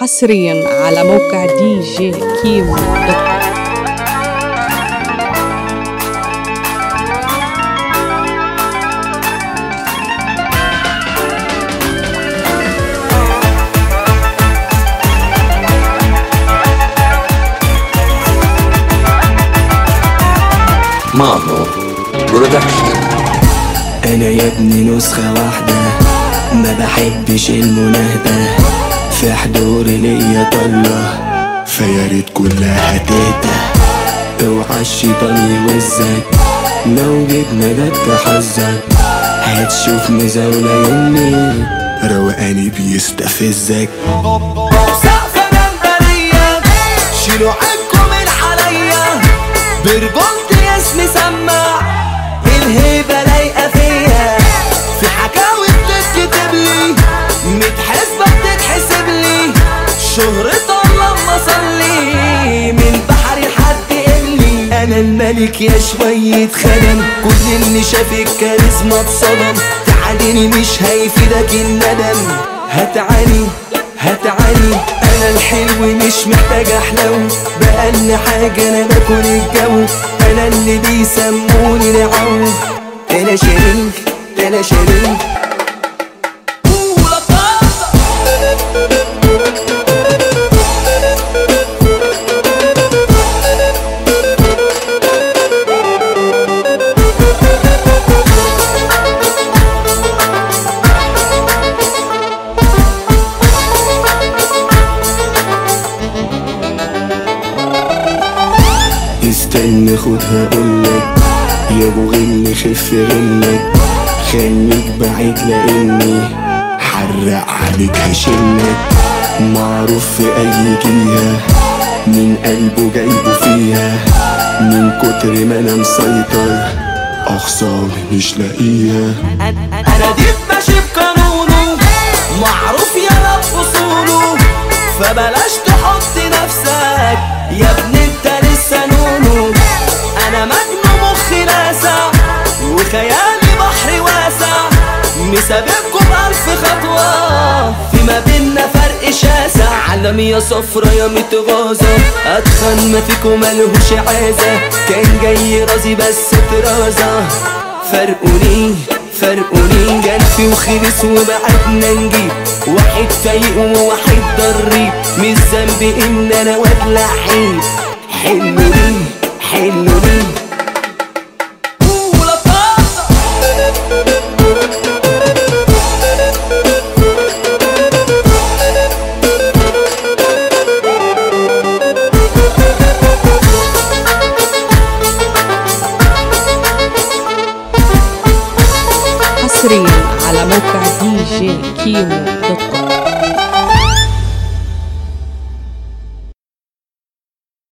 حصريا على موقع دي جي كيمو dot com. production أنا يا ابني نسخة واحدة ما بحبش المناهدة في حضوري ليا طلة فيا ريت كلها تهدى اوعى الشيطان يوزك لو جبنا لك حظك. هتشوف مزاولة يومي روقاني بيستفزك. سقف منبرية شيلوا عينكم من عليا. برجولتي أنا الملك يا شوية خدم. كل اللي شاف الكاريزما اتصدم. تعاليني مش هيفيدك الندم. هتعاني هتعاني. أنا الحلو مش محتاج احلو بقل حاجة أنا باكل الجو. أنا اللي بيسموني العو أنا شريك أنا شريك. استنى خدها اقولك يا ابو غل خف غلك خليك بعيد لأني حرق عليك هشلك معروف في أي جهة. من قلبه جايبه فيها. من كتر ما أنا مسيطر. اخصام مش لاقيها. أنا ديب ماشي بقانونه وخيالي بحر واسع مسابقكم بألف خطوة. في ما بينا فرق شاسع. عالمية صفرا يا متغاظة أتخن ما فيكم ملهوش عازة. كان جاي رازي بس طرازة فرقوني فرقوني. جنفي وخلص وبعدنا نجيب. واحد فايق وواحد ضريب. مش ذنبي إن أنا واد لعيب. حلوني حلوني. حصريا على موقع دي جي كيمو دوت كوم.